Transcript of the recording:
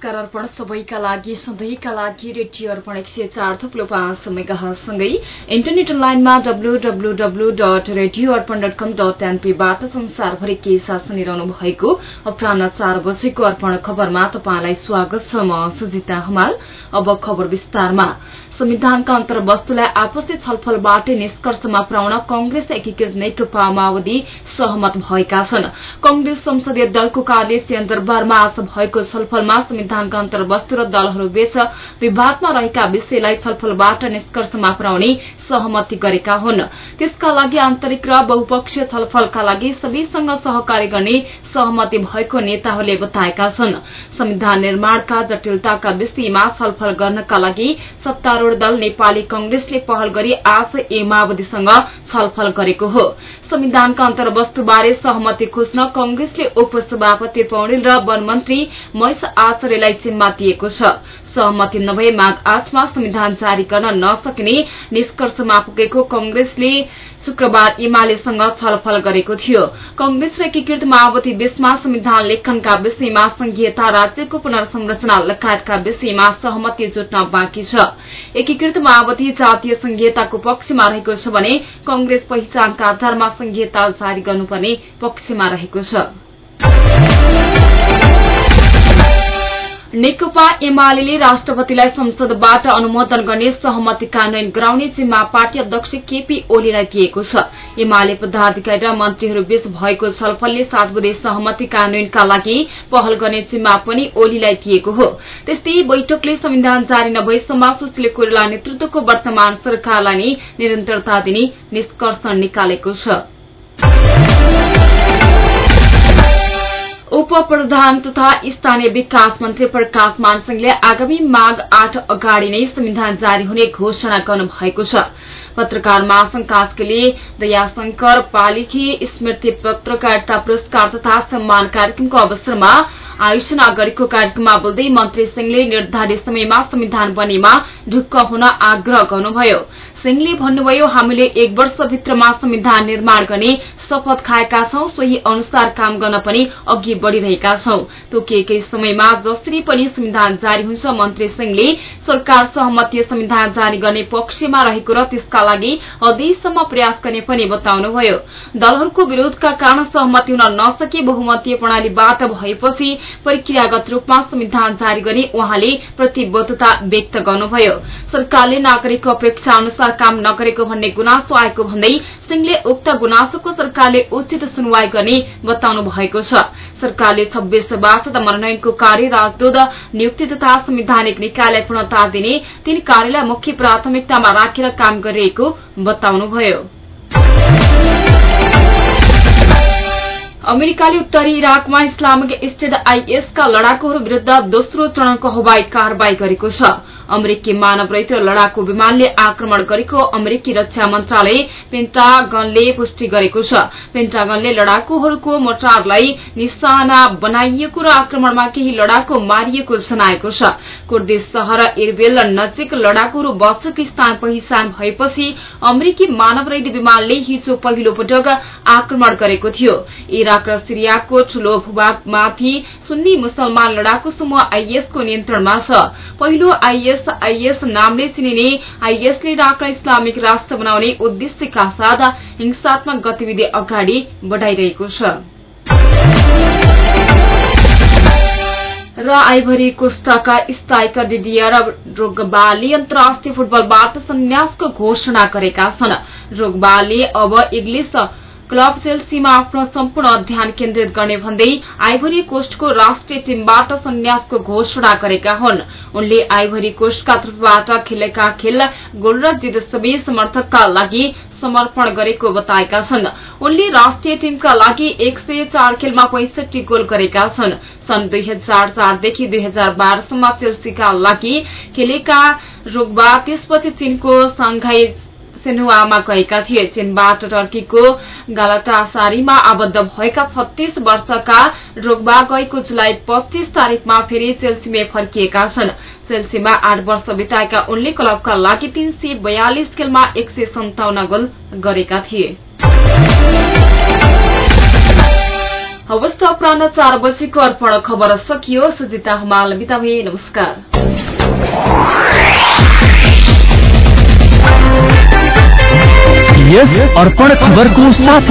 सबैका लागि सधैँका लागि रेडियो अर्पण एक सय चार थुप्लो पाँच मेगासँगै इन्टरनेट लाइनमा W W W dot radio Arpan dot com dot एनपीबाट संसारभरि के साथ सुनिरहनु भएको अपराह चार बजेको अर्पण खबरमा तपाईँलाई स्वागत छ म सुजिता हमाल। अब खबर विस्तारमा। संविधानका अन्तर्वस्तुलाई आपसी छलफलबाटै निष्कर्षमा पुर्याउन कंग्रेस एकीकृत नेकपा माओवादी सहमत भएका छन्। कंग्रेस संसदीय दलको कार्य सिंहदरबारमा आज भएको छलफलमा संविधानका अन्तर्वस्तु र दलहरूबीच विवादमा रहेका विषयलाई छलफलबाट निष्कर्षमा पुर्याउने सहमति गरेका हुन्। त्यसका लागि आन्तरिक र बहुपक्षीय छलफलका लागि सबैसँग सहकार्य गर्ने सहमति भएको नेताहरूले बताएका छन्। संविधान निर्माणका जटिलताका विषयमा छलफल गर्नका लागि सत्तारूढ़ दल नेपाली कंग्रेसले पहल गरी आज ए माओवादीसँग छलफल गरेको हो। संविधानका अन्तर्वस्तुबारे सहमति खोज्न कंग्रेसले उपसभापति पौडेल र वन मन्त्री महेश आचार्यलाई जिम्मा दिएको छ। सहमति नभए माघ आठमा संविधान जारी गर्न नसकिने निष्कर्षमा पुगेको कंग्रेसले शुक्रबार एमालेसँग छलफल गरेको थियो। कंग्रेस र एकीकृत माओवादी बीचमा संविधान लेखनका विषयमा संघीयता राज्यको पुनर्संरचना लगायतका विषयमा सहमति जुट्न बाँकी छ। एकीकृत माओवादी जातीय संघीयताको पक्षमा रहेको छ भने कंग्रेस पहिचानका आधारमा संघीयता जारी गर्नुपर्ने पक्षमा रहेको छ। नेकपा एमाले राष्ट्रपतिलाई संसदबाट अनुमोदन गर्ने सहमति कानून गराउने जिम्मा पार्टी अध्यक्ष केपी ओलीलाई दिएको छ। एमाले पदाधिकारी र मन्त्रीहरूबीच भएको छलफलले सात बुधे सहमति कानूनका लागि पहल गर्ने जिम्मा पनि ओलीलाई दिएको हो। त्यस्तै बैठकले संविधान जारी नभएसम्म सुशील कोइराला नेतृत्वको वर्तमान सरकारलाई नै निरन्तरता दिने निष्कर्ष निकालेको छ। उप प्रधान तथा स्थानीय विकास मन्त्री प्रकाश मानसिंहले आगामी माघ आठ अगाडि नै संविधान जारी हुने घोषणा गर्नु भएको छ। पत्रकार महासंघ दयाशंकर पालिकी स्मृति पत्रकारिता पुरस्कार तथा सम्मान कार्यक्रमको अवसरमा आयोजना गरेको कार्यक्रममा बोल्दै मन्त्री सिंहले निर्धारित समयमा संविधान बनेमा ढुक्क हुन आग्रह गर्नुभयो। सिंहले भन्नुभयो हामीले एक वर्षभित्रमा संविधान निर्माण गर्ने शपथ खाएका छौं सोही अनुसार काम गर्न पनि अघि बढ़िरहेका छौं। तोकिएकै समयमा जसरी पनि संविधान जारी हुन्छ मन्त्री सिंहले सरकार सहमति संविधान जारी गर्ने पक्षमा रहेको र त्यसका लागि अझैसम्म प्रयास गर्ने पनि बताउनुभयो। दलहरूको विरोधका कारण सहमति हुन नसके बहुमतीय प्रणालीबाट भएपछि प्रक्रियागत रूपमा संविधान जारी गर्ने उहाँले प्रतिबद्धता व्यक्त गर्नुभयो। सरकारले नागरिकको अपेक्षा अनुसार काम नगरेको भन्ने गुनासो आएको भन्दै सिंहले उक्त गुनासोको सरकारले उचित सुनवाई गर्ने बताउनु भएको छ। सरकारले छब्बीस सभासद मनोनयनको कार्य राजदूत नियुक्ति तथा संवैधानिक निकायलाई पूर्णता दिने तीन कार्यलाई मुख्य प्राथमिकतामा राखेर काम गरिरहेको बताउनुभयो। अमेरिकाले उत्तरी इराकमा इस्लामिक स्टेट आईएसका लड़ाकुहरू विरूद्ध दोस्रो चरणको हवाई कारवाई गरेको छ। अमेरिकी मानव रहित लड़ाकू विमानले आक्रमण गरेको अमेरिकी रक्षा मन्त्रालय पेन्टागनले पुष्टि गरेको छ। पेन्टागनले लड़ाकुहरूको मोटारलाई निशाना बनाइएको र आक्रमणमा केही लड़ाकू मारिएको जनाएको छ। कुर्दिस शहर इरबेल नजिक लड़ाकुहरू बसेको स्थान पहिचान भएपछि अमेरिकी मानव रहित विमानले हिजो पहिलो पटक आक्रमण गरेको थियो। इराक र सिरियाको ठूलो भूभागमाथि सुन्नी मुसलमान लड़ाकू समूह आईएसको नियन्त्रणमा छ। पहिलो आईएस आईएस नामले चिनिने आईएसले इराकलाई इस्लामिक राष्ट्र बनाउने उद्देश्यका साथ हिंसात्मक गतिविधि अगाडि बढ़ाइरहेको छ र आइभरी कोष्टाका स्थायी डिडियर रोगबाले अन्तर्राष्ट्रिय फुटबलबाट संन्यासको घोषणा गरेका छन् रोगबाले अब इङ्ग्लिस क्लब चेल्सीमा आफ्नो सम्पूर्ण अध्ययन केन्द्रित गर्ने भन्दै आइभरी कोस्टको राष्ट्रिय टीमबाट संन्यासको घोषणा गरेका हुन्। उनले आइभरी कोस्टका तर्फबाट खेलेका खेल गोल र समर्थकका लागि समर्पण गरेको बताएका छन्। उनले राष्ट्रिय टीमका लागि एक सय चार खेलमा पैंसठी गोल गरेका छन्। सन् दुई हजार चारदेखि दुई हजार बाह्रसम्म चेल्सीका लागि खेलेका रोगबा त्यसपछि चीनको सांघाई सेनुवामा गएका थिए चीनबाट टर्कीको गालाटासारीमा आबद्ध भएका छत्तीस वर्षका रोगबा गएको जुलाई पच्चीस तारीकमा फेरि चेल्सीमै फर्किएका छन्। चेल्सीमा आठ वर्ष बिताएका उनले क्लबका लागि तीन सय बयालिस खेलमा एक सय सन्ताउन्न गोल गरेका थिए। अपराह चार अर्पण खबर सकियो। सुजिता हमाल बिता नमस्कार। यस खबर को साथ